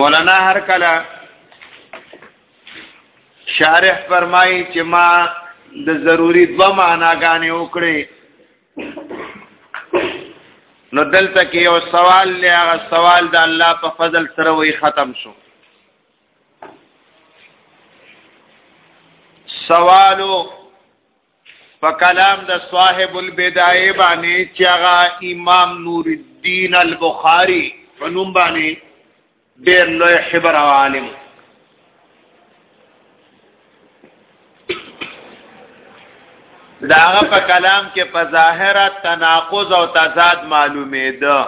مولانا هر کله شارح فرمایي چې ما د ضروری دو معناګانې وکړي نو دلته کې یو سوال لې هغه سوال د الله په فضل سره وي ختم شو سوالو په کلام د صاحب البدایه باندې چې هغه امام نور الدین البخاری په نوم باندې ډېر لوی خبر او عالم دا هغه په کلام کې په ظاهره تناقض او تضاد معلومې ده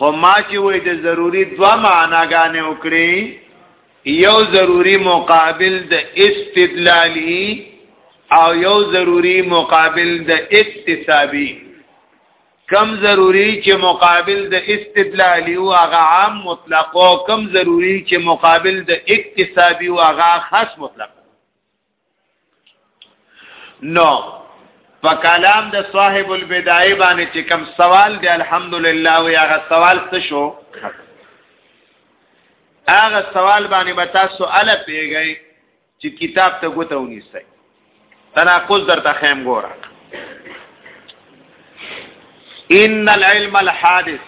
خو ما چې وای د ضروری دوا معناګانې وکړي یو ضروری مقابل د استدلالی او یو ضروری مقابل د اکتسابی کم ضروری چې مقابل د استدلالی او هغه عام مطلق او کم ضروری چې مقابل د اکتسابی او هغه خاص مطلق نو په کلام د صاحب البدایه باندې چې کم سوال دی الحمدلله او هغه سوال څه شو هغه سوال باندې به تاسو اله پیږئ چې کتاب ته ګوته ونیسئ تناقض درته خیم ګوره ان العلم الحادث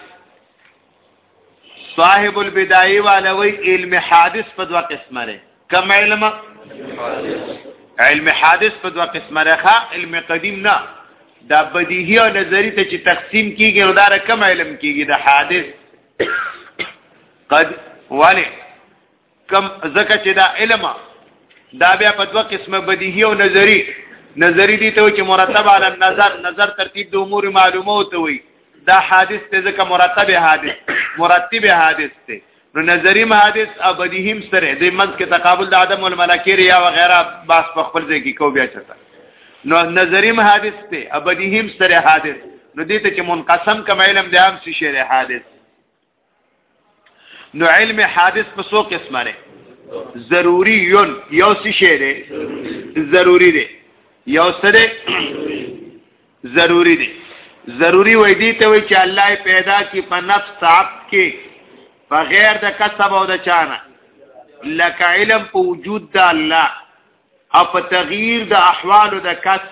صاحب البدایي والوی علم حادث په دوه قسمه لري کوم علم علم حادث په دوه قسمه لري علم قدیم نه دا بدیهی او نظری ته چې تقسیم کیږي نو دا کوم علم کیږي د حادث قد ولی کم زکه چې دا علم دا بیا په دوه قسمه بدیهی او نظری نظری دي ته چې مرتب علی النظر نظر ترتیب د امور معلومه او ته وي دا حادث ته ځکه مرتب حادث مرتب حادث ته نو نظری حادث او بدیهیم سره د منځ کې تقابل د عدم الملکیر یا وغیرہ باس په خپل ځای کې کو بیا چته نو نظری حادث ته او بدیهیم سره حادث نو دې ته چې منقسم کما علم د عام شي حادث نو علم حادث په څو قسمه دی ضروری یون یو څه شی دی ضروری دی یو څه دی ضروری دی ضروری وای دی ته وای چې الله پیدا کی په نفس تعب کې په غیر د کسب او د چانه لکه علم په وجود د الله او په تغییر د احوال د کس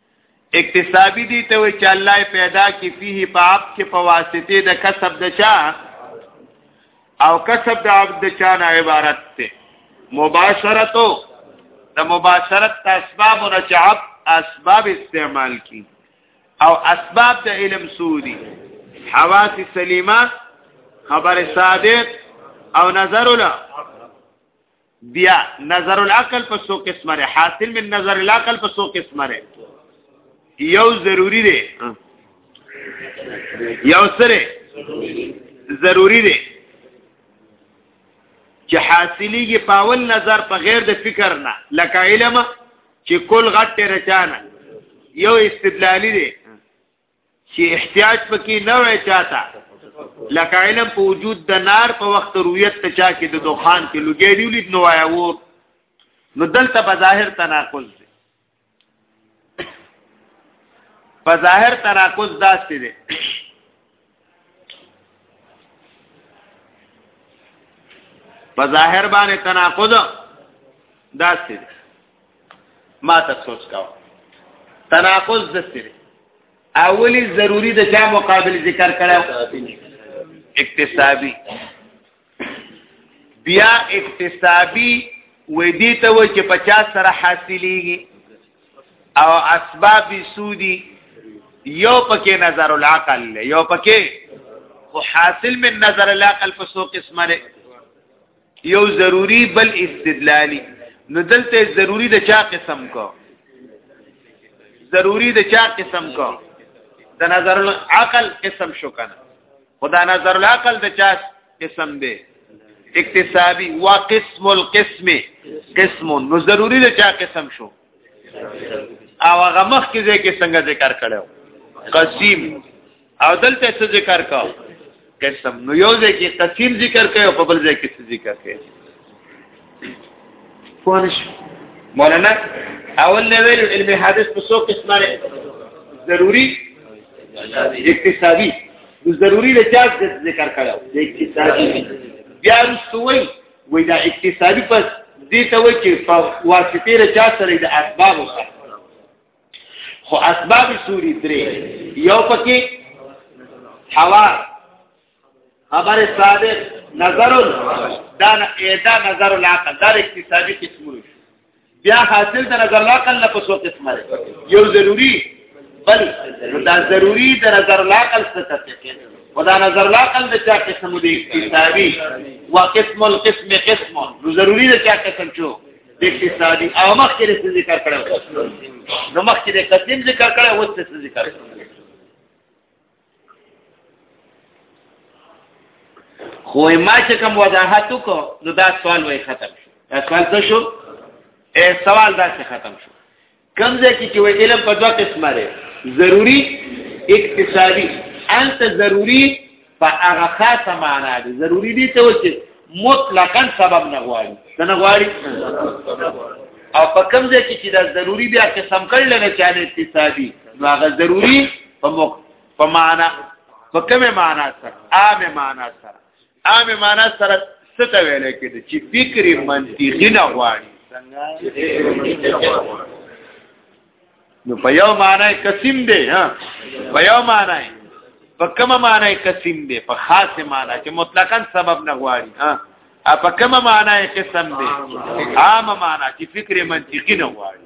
اکتسابی دی ته وی چې الله پیدا کی فيه په عبد کې په واسطه د کسب د چا او کسب د عبد د چا نه عبارت ته مباشرتو د مباشرت د اسباب نه چې عبد اسباب استعمال کی او اسباب د علم سودی حواس سلیمه خبر صادق او نظر له بیا نظر العقل په سو قسمه ده حاصل من نظر العقل په سو قسمه ده یو ضروری ده یو سره ضروری ده چې حاصلېږي پاول نظر په غیر د فکر نه لکه علم چې کل غټ رچانه یو استدلالی دی چې احتیاج پکې نه وای چاته لکه علم په وجود د نار په وخت رؤیت ته چا کې د دوخان کې لګې دی ولید نو وای وو نو دلته په ظاهر تناقض دی په ظاهر تناقض داسې دی په ظاهر باندې تناقض داسې دی ما ته سوچ کاوه تناقض د سره اولی ضروری د چا مقابل ذکر کړه اکتسابی بیا اکتسابی وې دي ته و چې 50 سره حاصلېږي او اسباب سودی یو پکې نظر العقل یو پکې او حاصل من نظر العقل په سو قسمه یو ضروری بل استدلالی نو دلته ضروری د چا قسم کو ضروری د چا قسم کو د نظر العقل قسم شو کنه خدا نظر العقل د چا قسم دی اکتسابی وا قسم القسم قسم نو ضروری د چا قسم شو او هغه مخ کې ځکه څنګه ذکر کړو قسم او دلته څه ذکر کا قسم نو یو ځای کې قسم ذکر کوي او په بل ځای کې څه ذکر کوي پوهنش مولانا اول نه ویل علم حادث په څو قسمه ضروری اقتصادي نو ضروری له چا ذکر کړو د اقتصادي بیا رسوي وای دا اقتصادي پس دې ته وای چې واسطه له چا سره د اسباب سره خو اسباب سوري درې یو پکې هوا خبر صادق نظر دا اېدا نظر العقل دا اقتصادي قسمونه بیا حاصل د نظر العقل نه په څو قسمه یو ضروری بل دا ضروری د نظر العقل څخه تفکر ودا نظر العقل د چا قسم دی اقتصادي وقسم القسم قسم نو ضروری د چا قسم شو د اقتصادي او مخکې د ذکر کړو نو مخکې د قدیم ذکر کړو اوس د ذکر کړو خو ما چې کوم وضاحت وکړو نو دا سوال وای ختم شو دا سوال څه شو اے سوال دا څه ختم شو کم ځای کې چې وای علم په دوه قسمه دی ضروری اکتسابي الته ضروری په هغه خاصه معنا دی ضروری دی ته وایي مطلقاً سبب نه غواړي نه غواړي او په کم ځای کې چې دا ضروری بیا قسم کړل نه چانه اکتسابي نو هغه ضروری په مخ په معنا په کومه معنا سره عامه معنا سره عامه معنا سره څه ته ویل کېږي چې فکری منطقي نه غواړي نو په یو معنی قسم دی ها په یو معنی په کومه معنی قسم دی په خاصه معنی چې مطلقاً سبب نه غواړي ها په کومه معنی قسم دی عامه معنی چې فکری منطقي نه غواړي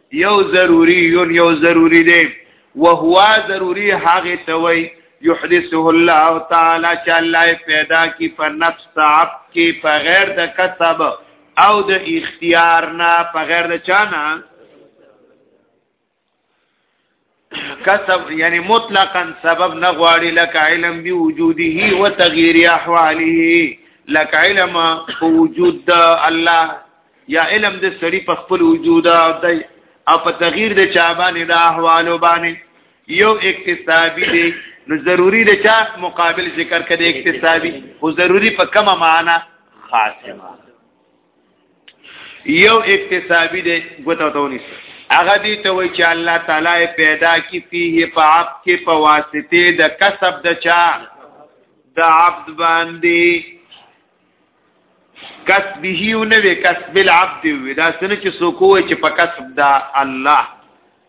یو ضروری یو یو ضروری دی وهو ضروری هغه توي یحدثه الله تعالی چې الله پیدا کی په نفس عبد کې په غیر د کسب او د اختیار نه په غیر د چانه کسب یعنی مطلقا سبب نه غواړي لکه علم به وجوده او تغییر احواله لکه علم په وجود د الله یا علم د سړي په خپل وجود او د او په تغییر د چا باندې د احوالو باندې یو اکتسابي دی نو ضروری د چا مقابل ذکر کړي اکتسابي خو ضروری په کومه معنا خاصه یو اکتسابی دی ګوتو ته ونیسه هغه دی ته وای چې الله تعالی پیدا کی فيه په عبد کې په واسطه د کسب د چا د عبد باندې کسبه او نه کسب العبد ودا سن چې سوکو چې په کسب د الله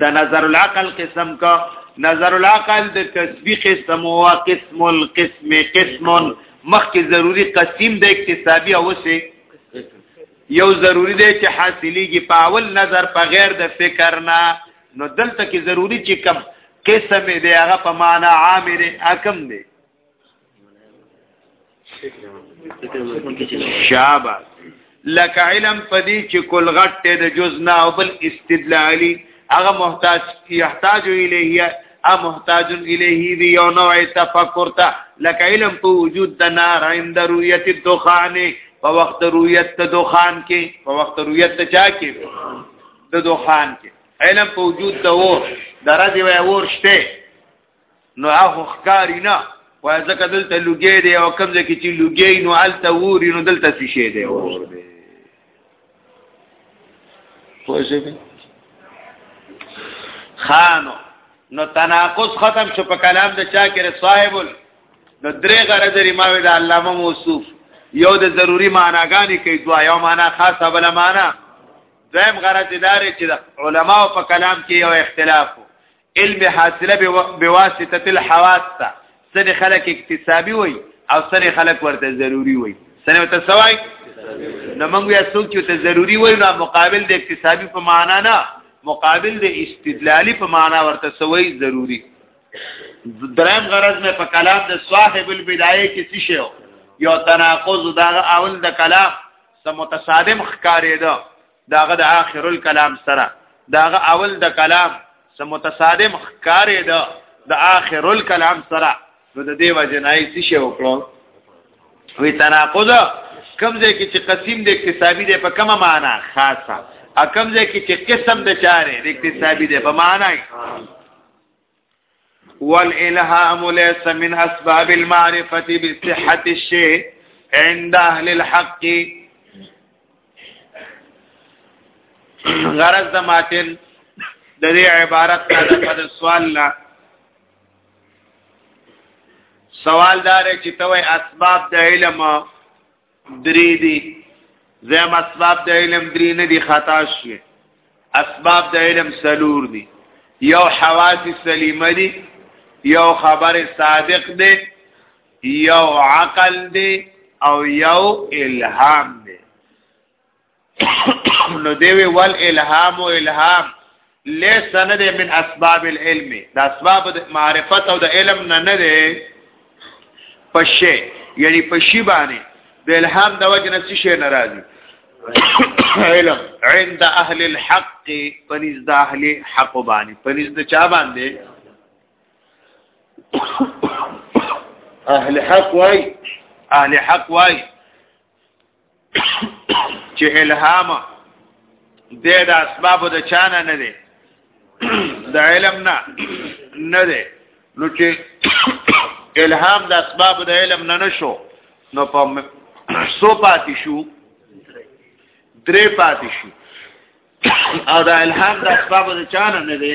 د نظر العقل قسم کا نظر العقل د کسبی قسم او قسم القسم قسم مخکې ضروری قسم د اکتسابی او سه یو ضروری دی چې حاصلېږي په اول نظر په غیر د فکر نه نو دلته کې ضروری چې کم قسم دی هغه په معنا عامر حکم دی شابه لکه علم پدی چې کل غټ ته د جز نه او بل استدلالی هغه محتاج یحتاج الیه ا محتاج الیه دی یو نوع تفکر ته لکه علم په وجود د نار عند رؤیت الدخان په وخت رؤیت د دخان کې په وخت رؤیت د چا کې د دخان کې علم په وجود د اور درځي وای اور شته نو هغه ښکاری نه وای ځکه دلته لوګي دی او کوم ځکه چې لوګي نو الته ووري نو دلته څه شي دی ور دی پوه شئ خانو نو تناقض ختم شو په کلام د چا کې صاحب نو درې غره درې ماوي د علامه موصوف یو د ضروری معناګانی کوي دوا یو معنا خاصه بل معنا زم غره داري چې د علماو په کلام کې یو اختلاف علم حاصله بواسطه الحواس تا سن خلق اکتسابی وای او سن خلق ورته ضروری وای سن ورته سوای نو موږ یا څوک چې ته ضروری وای نو مقابل د اکتسابی په معنا نه مقابل د استدلالی په معنا ورته سوای ضروری درم غرض مې په کلام د صاحب البدايه کې څه شو یو تناقض دا اول د کلام سم متصادم ښکارېده داغه د آخر الكلام سره داغه اول د کلام سره متصادم ښکارې ده د آخر الكلام سره نو د دې وجنای څه شی وکړو وی تناقض کمزې کې چې قسم د اکتسابي دی په کومه معنا خاصه ا کمزې کې چې قسم د چاره د اکتسابي دی په معنا والالهام ليس من اسباب المعرفه بصحه الشيء عند اهل الحق غرض د ماتن د دې عبارت نه د سوال نه سوال دار چې توې اسباب د علم درې دي زم اسباب د علم درې نه دي خطا شي اسباب د علم سلور دي یو حواس سلیمه دي یو خبر صادق دی یو عقل دی او یو الهام دی نو دی وی ول الهام او الهام ليس نه دی من اسباب العلم د اسباب د معرفت او د علم نه نه دی پشه یعنی پشی باندې د الهام د وجه نه څه شي ناراضي علم عند اهل الحق پنځ د اهل حق باندې پنځ د چا باندې اهل حق وای اهل حق وای چې الهام د د اسباب د چانه نه دی د علم نه نه دی نو چې الهام د اسباب د علم نه نشو نو په سو پاتې شو درې پاتې شو او دا الهام د اسباب د چانه نه دی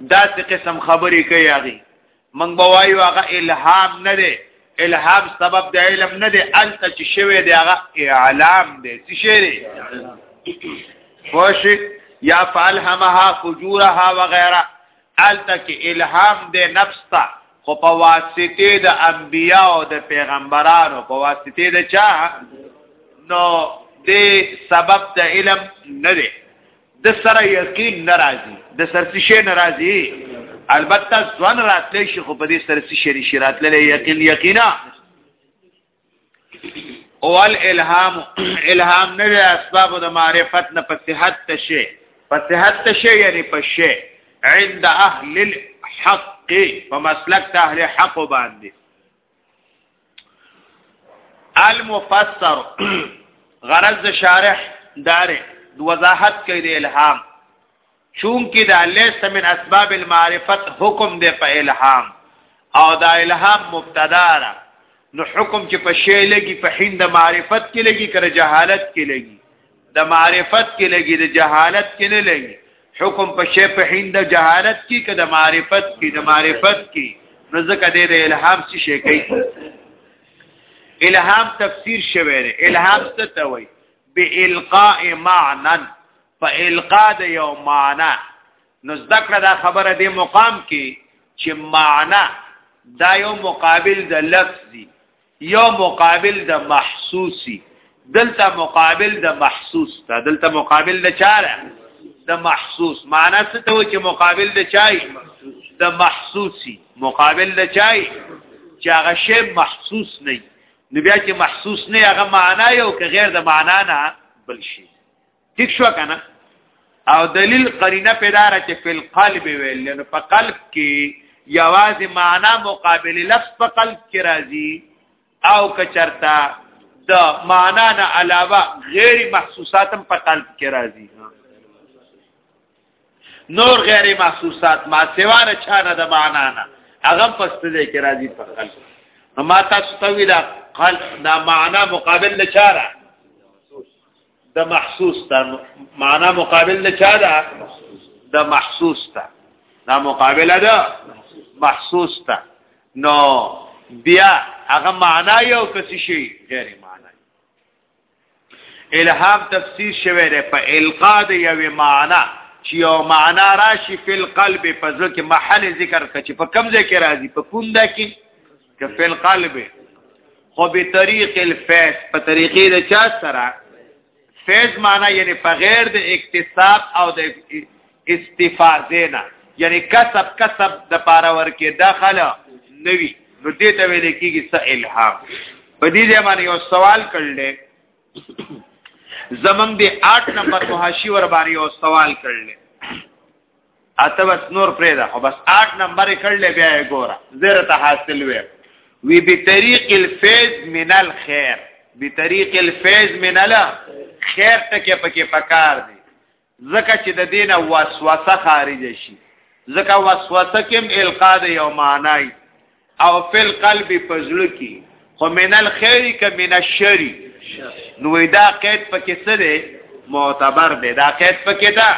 دا څه قسم خبرې کوي هغه من به وایو هغه الهام نه دی الهام سبب د علم نه دی الته چې شوی دی هغه اعلام دی څه شی دی خوش یا فالهمها فجورها وغیرہ الته کې الهام دی نفس ته خو په واسطه د انبیا او د پیغمبرانو په واسطه د چا نو دې سبب د علم نه دی د سره یقین ناراضي د سرسی شي ناراضي البته ځوان راتلی شي خو په دې سرسی شي نشي راتلی یقین یقینا او الالهام الهام نه د اسباب د معرفت نه په صحت تشه په صحت تشه یعنی په شی عند اهل الحق په مسلک ته اهل حق باندې المفسر غرض شارح دار وضاحت کوي د الهام چونکه دا ليس من اسباب المعرفت حکم دی په الهام او دا الهام مبتدا را نو حکم چې په شی لګي په هند معرفت کې لګي کړه جهالت کې لګي د معرفت کې لګي د جهالت کې نه لګي حکم په شی په هند د جهالت کې که د معرفت کې د معرفت کې نو ځکه د الهام څه شي کوي الهام تفسیر شوی دی الهام څه ته وایي بالقاء معنا په القاء د یو معنا نو ذکر دا خبره د مقام کې چې معنا دا یو مقابل د لفظ دی یو مقابل د محسوسی دلته مقابل د محسوس ته دلته مقابل د چاره د محسوس معنی څه ته چې مقابل د چای د محسوسی مقابل د چای چې هغه شی محسوس نه نو بیا چې محسوس نه هغه معنا یو که غیر د معنا نه بل شي ٹھیک شو کنه او دلیل قرینه پیدا را چې فل قلب ویل نو په قلب کې یوازې معنا مقابل لفظ په قلب کې راځي او کچرتا د معنا نه علاوه غیر محسوساتم په قلب کې راځي نور غیر محسوسات ما سیوا نه چانه د معنا نه هغه پستلې کې راځي په قلب نو ما تاسو ته ویلا قلب دا معنا مقابل لچاره د محسوس ته معنا مقابل د چا ده د محسوس ته دا مقابله ده محسوس ته نو بیا هغه معنا یو کسی شي غیر معنا الهام تفسیر شوی دی په القا د یو معنا چې یو معنا راشي په قلب په ځکه محل ذکر کچ په کم ځای کې راځي په کونده کې که فعل قالب خو به طریق الفیض په طریقې د چا سره فیض معنا یعنی په غیر د اکتساب او د استفاده نه یعنی کسب کسب د پاره ورکه داخله نوی نو دې ته ویل کېږي س الهام په دې ځای باندې یو سوال کړل زمنګ دې 8 نمبر محاشي ور باندې یو سوال کړل اته بس نور پرې ده خو بس 8 نمبر کړل بیا یې ګوره زره ته حاصل وې وی بطریق الفیض من الخير بطریق الفیض من الخير ټکه پکې پکار دی زکه چې د دینه وسوسه خارج شي زکه وسوسه کوم القا د یو معنی او فل قلب پزړه کی خو من الخير ک من الشر نو دا قید پکې څه دی معتبر دی دا قید پکې دا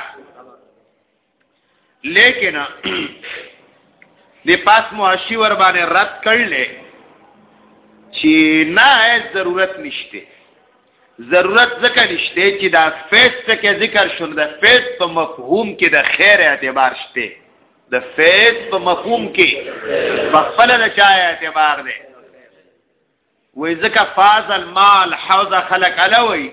لیکن دی پاس معاشی ور باندې رد کړل چې نه ضرورت نشته ضرورت ځکه نشته چې دا فیس څخه ذکر شول دا فیس په مفهوم کې د خیر اعتبار شته د فیض په مفهوم کې په خپل د چا اعتبار دی وې ځکه فاز المال حوض خلق علوي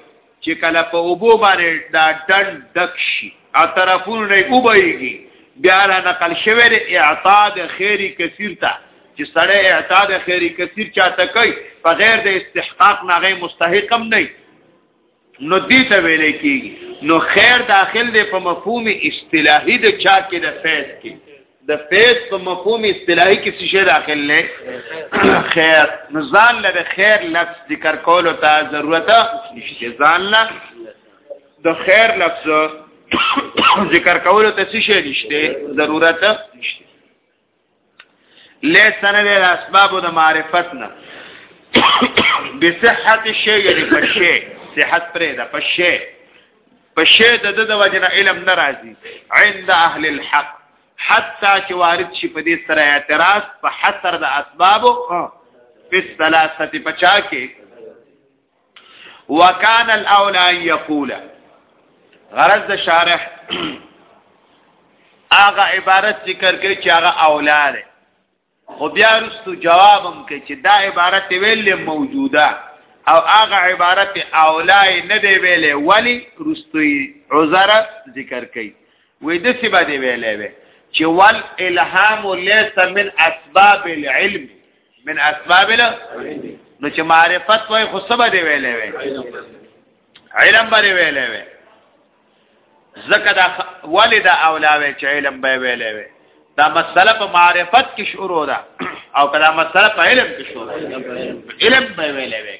چې کله په اوبو باندې دا ډن دک شي ا طرفونه نه وبېږي بیا را نقل شوی د اعتاد خیری کثیر ته چې سړی اعتاد خیری کثیر چاته کوي په غیر د استحقاق نه غي مستحقم نه نو دې ته ویل کېږي نو خیر داخل دی په مفهوم اصطلاحي د چا کې د فیض کې د فیض په مفهوم اصطلاحي کې څه شی داخل نه خیر نو ځان له خیر لفظ ذکر کولو ته ضرورت نشته ځان له د خیر لفظ ذکر کولو ته څه شی نشته ضرورت نشته لیس نه د اسباب د معرفت نه بصحت شی یعنی په شی صحت پرې ده په شی په شی د د وجنه علم ناراضي عند اهل الحق حتا چې وارد شي په دې سره اعتراض په حصر د اسباب په ثلاثه په چا کې وکان الاولى ان يقول غرض د شارح هغه عبارت ذکر کوي چې هغه اولاده خو بیا رستو جوابم کوي چې دا عبارت ویل موجوده او هغه عبارت اولای نه دی ویلې ولی رستوی عذر ذکر کوي وې د څه باندې ویلې وی چې ول الهام ليس من اسباب العلم من اسباب له نو چې معرفت وای خو سبا دی ویلې وی علم باندې ویلې وی زکه دا والد اولا وی چې علم به ویلې وی دا مسله په معرفت کې شروع ده او کله مسله په علم کې شروع ده علم به ویلې وی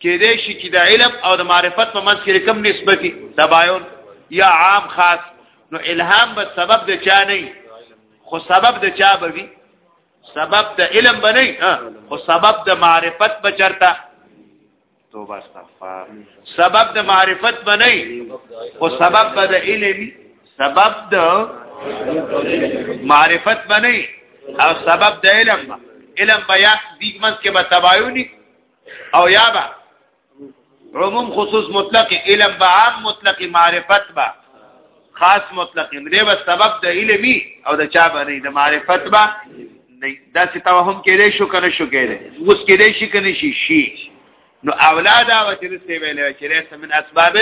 کېدای شي چې د علم او د معرفت په منځ کې کوم نسبتي تباین یا عام خاص نو الهام به سبب د چا نه خو سبب د چا به وي سبب د علم بنئ او سبب د معرفت بچرتا توبه استغفار سبب د معرفت بنئ او سبب د علم سبب د معرفت بنئ او سبب د علم علم بیا دیګ منځ کې به تبايونی او یا با عموم خصوص مطلق علم با عام مطلق معرفت با خاص مطلق دی به سبب د علمي او د چا باندې د معرفت با دا څه توهم کېدې شو کنه شو کېدې اوس کېدې شي کنه شي شي نو اولاد او چې څه ویلې چې له سمن اسباب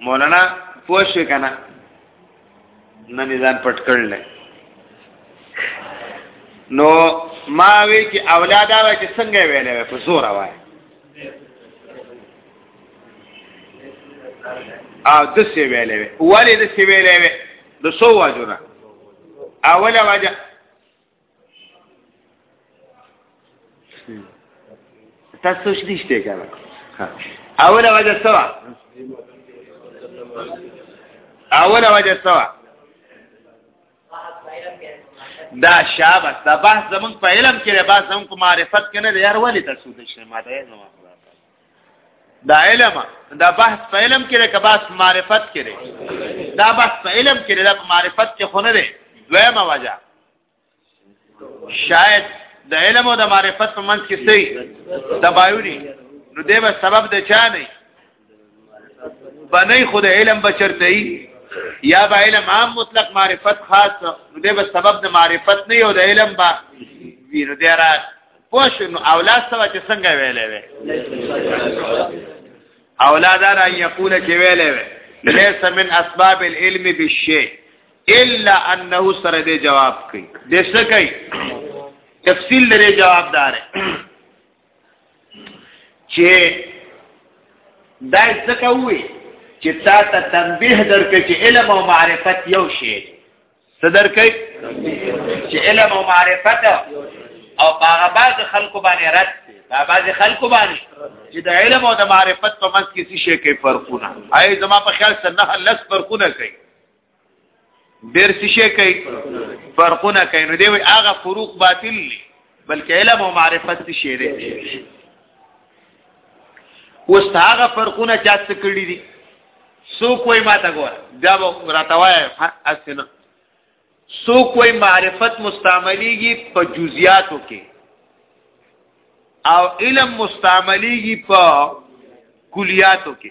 مولانا پوه شو کنه نه میزان پټ کړل نو ما وی چې اولاد هغه چې څنګه ویلې په زور وای او د سی ویلې ولی د سی ویلې د سو واجونه اوله واجه تاسو شې دشته کنه اوله وجه سوا اوله وجه سوا دا شابه دا بحث زمون په علم کې دا بحث زمون په معرفت کې نه دی یار ولې تاسو د شمه ده نه دا علم دا بحث په علم کې لري که بحث په معرفت کې لري دا بحث په علم کې لري دا په معرفت کې خو نه دی دویمه وجه شاید د علم او د معرفت په منځ کې سي تبايوني نو دی به سبب د چا نه بنې خود علم بچرته یا به علم عام مطلق معرفت خاص نو دی به سبب د معرفت نه او د علم با وینو دی راځي پوښ نو اولاد سوا چې څنګه ویلې وې اولاد را یقول چې ویلې وې ليس من اسباب العلم بالشيء الا انه سره دې جواب کوي دې څه کوي تفصیل لري جوابدار چې دا څه کوي چې تا ته تنبيه درکړي چې علم او معرفت یو شی دی صدر کوي چې علم او معرفت او هغه بعض خلکو باندې رد دا بعض خلکو باندې چې د علم او د معرفت په منځ کې څه شي کوي فرقونه آی زما په خیال سره نه لس فرقونه کوي ډېر څه شي کوي فرقونه کوي نو دی وی هغه فروق باطل بلکې علم او معرفت څه شي دی اوس هغه فرقونه چا څه کړی دي سو کوئی ما تا ګور دا به راتوای اسنه سو کوئی معرفت مستعمليږي په جزئیاتو کې او علم مستعمليږي په کلیاتو کې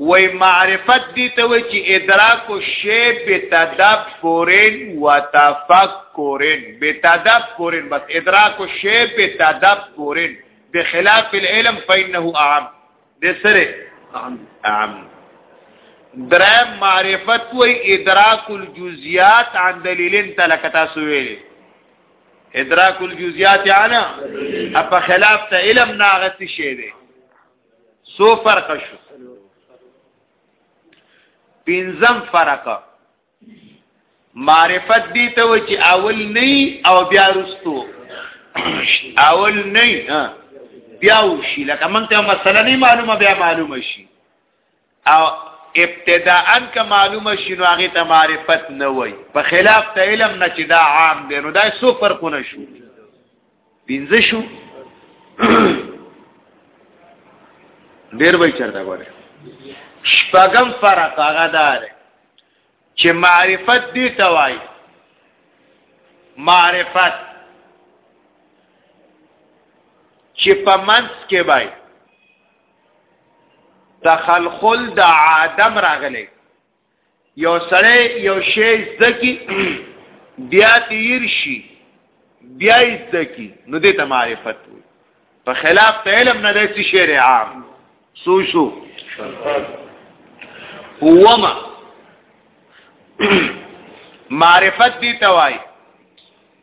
وای معرفت دي ته وای چې ادراک شی بتدبر و تفکر بتدبر بس ادراک شی بتدبر بخلاف العلم فانه اعم د سره اعم درم معرفت وای ادراک الجزئیات عن دلیل تلکتا سویل ادراک الجزئیات انا په خلاف ته علم ناغت شي دي سو فرق شو پینزم فرق معرفت دی ته و چې اول نه او بیا رستو اول نه بیا وشي لکه مونږ ته مسله نه معلومه بیا معلومه شي او ابتداءا که معلومه شي نو هغه ته معرفت نه وای په خلاف ته علم نه چې دا عام دی نو دا څو فرقونه شو پنځه شو ډیر وای چرته غواړي شپږم فرق هغه دار چې معرفت دی توای معرفت چې په منځ کې بای تخلخل د عدم راغلی یو سړی یو شی زدکی بیا تیر شي بیا زدکی نو دې ته معرفت وي په خلاف ته علم نه دی شعر عام سو شو هوما معرفت دی توای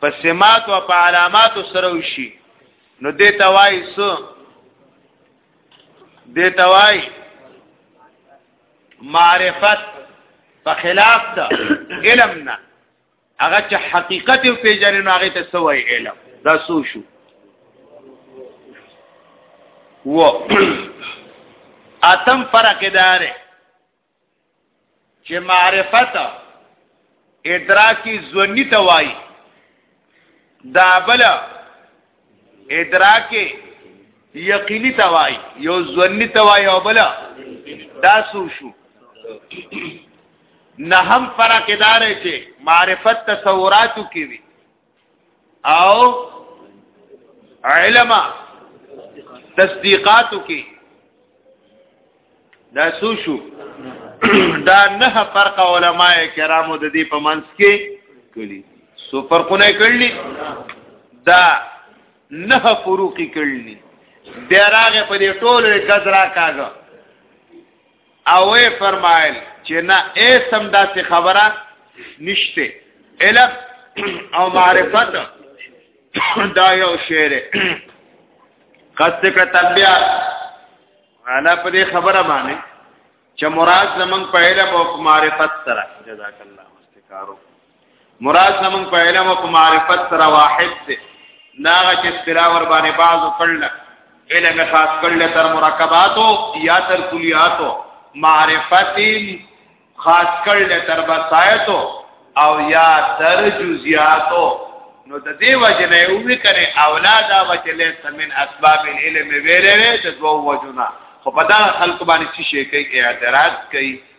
په سمات او په علامات سره وشي نو دې توای سو دې توای معرفت په خلاف ده علم نه هغه چې حقیقت او پیژنې نو هغه ته سوې علم دا سو شو و اتم فرق داره چې معرفت ادراکی زونی ته وای دا بل ادراکی یقینی ته وای یو زونی ته وای او بل دا سو شو نه هم فرق دار چې معرفت تصوراتو کې وي او علم تصدیقاتو کې دا سو شو دا نه فرق علماء کرامو د دې په منځ کې کړي سو فرقونه کړلي دا نه فروقي کړلي بیا راغه په دې ټولو غزرا کاغه او وی فرمایل چې نه ایسم داسې خبره نشته علم او معرفت دا یو شعر قصد کا تبیا انا په دې خبره باندې چې مراد زمنګ په علم او معرفت سره جزاک الله مستکارو مراد زمون په علم او معرفت سره واحد دی ناغه چې اصطلاح ور باندې باز کړل علم خاص کړل تر مرکباتو یا تر کلیاتو معرفت خاص کړل تر بصایتو او یا تر جزئیاتو نو د دې وجه نه یو وکړي اولاد او چې له سمن اسباب العلم ویلې د دوه وجونه خو په دا خلق باندې چې شي کوي اعتراض کوي